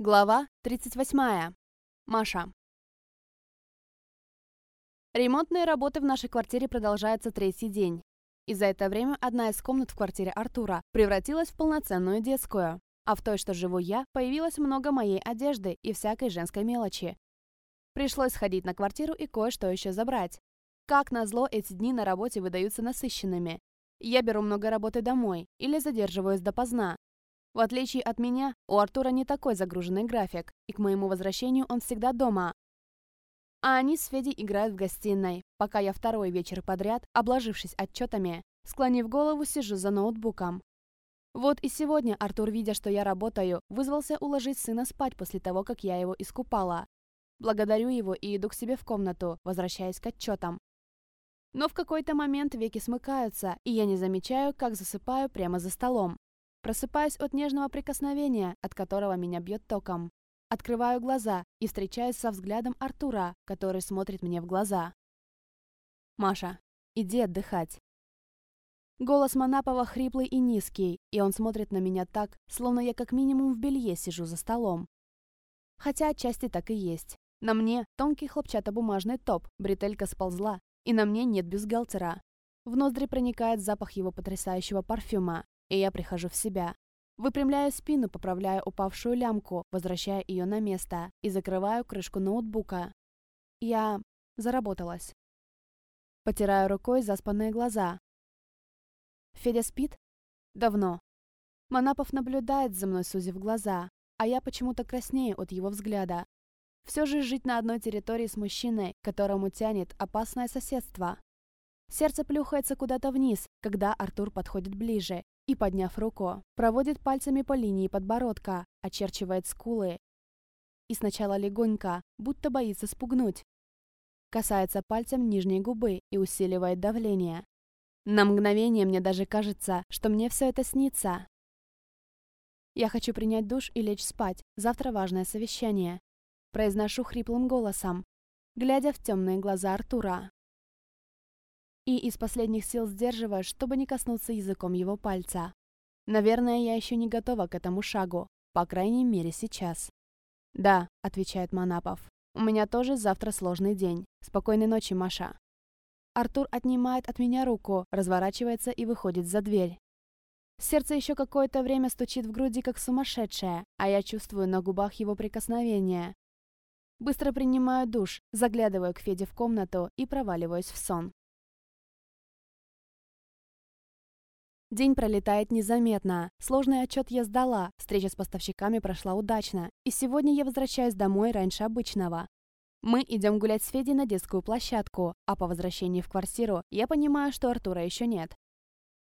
Глава 38. Маша. Ремонтные работы в нашей квартире продолжаются третий день. И за это время одна из комнат в квартире Артура превратилась в полноценную детскую, а в той, что живу я, появилось много моей одежды и всякой женской мелочи. Пришлось сходить на квартиру и кое-что еще забрать. Как назло, эти дни на работе выдаются насыщенными. Я беру много работы домой или задерживаюсь допоздна, в отличие от меня, у Артура не такой загруженный график, и к моему возвращению он всегда дома. А они с Федей играют в гостиной, пока я второй вечер подряд, обложившись отчетами, склонив голову, сижу за ноутбуком. Вот и сегодня Артур, видя, что я работаю, вызвался уложить сына спать после того, как я его искупала. Благодарю его и иду к себе в комнату, возвращаясь к отчетам. Но в какой-то момент веки смыкаются, и я не замечаю, как засыпаю прямо за столом. Просыпаюсь от нежного прикосновения, от которого меня бьет током. Открываю глаза и встречаюсь со взглядом Артура, который смотрит мне в глаза. «Маша, иди отдыхать». Голос Манапова хриплый и низкий, и он смотрит на меня так, словно я как минимум в белье сижу за столом. Хотя отчасти так и есть. На мне тонкий хлопчатобумажный топ, бретелька сползла, и на мне нет бюстгальтера. В ноздри проникает запах его потрясающего парфюма, и я прихожу в себя. Выпрямляю спину, поправляю упавшую лямку, возвращая ее на место и закрываю крышку ноутбука. Я заработалась. Потираю рукой заспанные глаза. Федя спит? Давно. Манапов наблюдает за мной, сузив глаза, а я почему-то краснею от его взгляда. Все же жить на одной территории с мужчиной, которому тянет опасное соседство. Сердце плюхается куда-то вниз, когда Артур подходит ближе и, подняв руку, проводит пальцами по линии подбородка, очерчивает скулы. И сначала легонько, будто боится спугнуть. Касается пальцем нижней губы и усиливает давление. На мгновение мне даже кажется, что мне все это снится. Я хочу принять душ и лечь спать. Завтра важное совещание. Произношу хриплым голосом, глядя в темные глаза Артура и из последних сил сдерживаю, чтобы не коснуться языком его пальца. Наверное, я еще не готова к этому шагу, по крайней мере сейчас. «Да», — отвечает Манапов. «У меня тоже завтра сложный день. Спокойной ночи, Маша». Артур отнимает от меня руку, разворачивается и выходит за дверь. Сердце еще какое-то время стучит в груди, как сумасшедшее, а я чувствую на губах его прикосновения. Быстро принимаю душ, заглядываю к Феде в комнату и проваливаюсь в сон. День пролетает незаметно. Сложный отчет я сдала, встреча с поставщиками прошла удачно, и сегодня я возвращаюсь домой раньше обычного. Мы идем гулять с Федей на детскую площадку, а по возвращении в квартиру я понимаю, что Артура еще нет.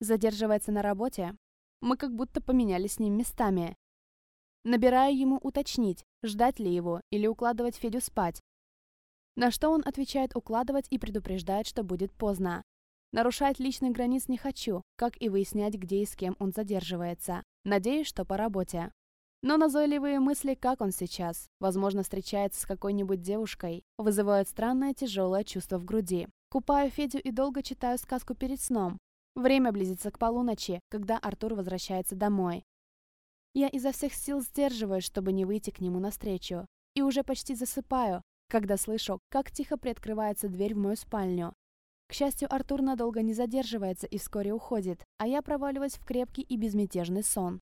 Задерживается на работе. Мы как будто поменялись с ним местами. Набираю ему уточнить, ждать ли его или укладывать Федю спать. На что он отвечает укладывать и предупреждает, что будет поздно. Нарушать личных границ не хочу, как и выяснять, где и с кем он задерживается. Надеюсь, что по работе. Но назойливые мысли, как он сейчас, возможно, встречается с какой-нибудь девушкой, вызывают странное тяжелое чувство в груди. Купаю Федю и долго читаю сказку перед сном. Время близится к полуночи, когда Артур возвращается домой. Я изо всех сил сдерживаюсь, чтобы не выйти к нему навстречу. И уже почти засыпаю, когда слышу, как тихо приоткрывается дверь в мою спальню. К счастью, Артур надолго не задерживается и вскоре уходит, а я проваливаюсь в крепкий и безмятежный сон.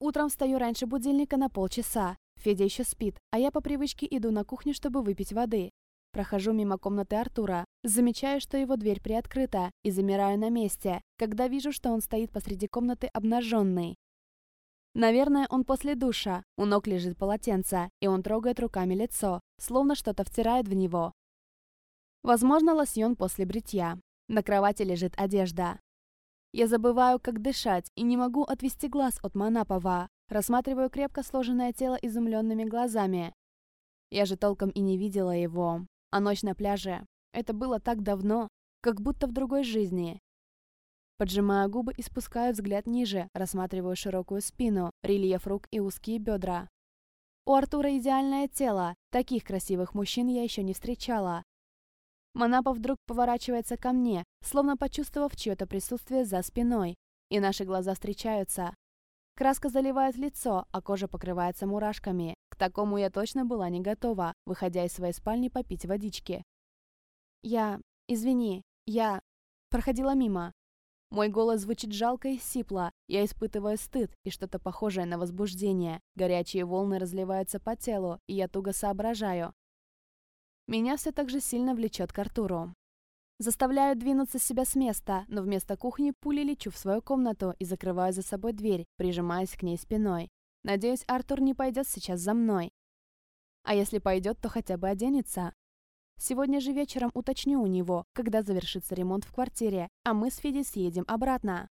Утром встаю раньше будильника на полчаса. Федя еще спит, а я по привычке иду на кухню, чтобы выпить воды. Прохожу мимо комнаты Артура, замечаю, что его дверь приоткрыта, и замираю на месте, когда вижу, что он стоит посреди комнаты обнаженный. Наверное, он после душа, у ног лежит полотенце, и он трогает руками лицо, словно что-то втирает в него. Возможно, лосьон после бритья. На кровати лежит одежда. Я забываю, как дышать, и не могу отвести глаз от Манапова. Рассматриваю крепко сложенное тело изумленными глазами. Я же толком и не видела его. А ночь на пляже. Это было так давно, как будто в другой жизни. Поджимаю губы и спускаю взгляд ниже, рассматриваю широкую спину, рельеф рук и узкие бедра. У Артура идеальное тело. Таких красивых мужчин я еще не встречала. Манапа вдруг поворачивается ко мне, словно почувствовав чье-то присутствие за спиной, и наши глаза встречаются. Краска заливает лицо, а кожа покрывается мурашками. К такому я точно была не готова, выходя из своей спальни попить водички. Я... Извини, я... Проходила мимо. Мой голос звучит жалко и сипло. Я испытываю стыд и что-то похожее на возбуждение. Горячие волны разливаются по телу, и я туго соображаю. Меня все так же сильно влечет к Артуру. Заставляю двинуться себя с места, но вместо кухни пули лечу в свою комнату и закрываю за собой дверь, прижимаясь к ней спиной. Надеюсь, Артур не пойдет сейчас за мной. А если пойдет, то хотя бы оденется. Сегодня же вечером уточню у него, когда завершится ремонт в квартире, а мы с Федей съедем обратно.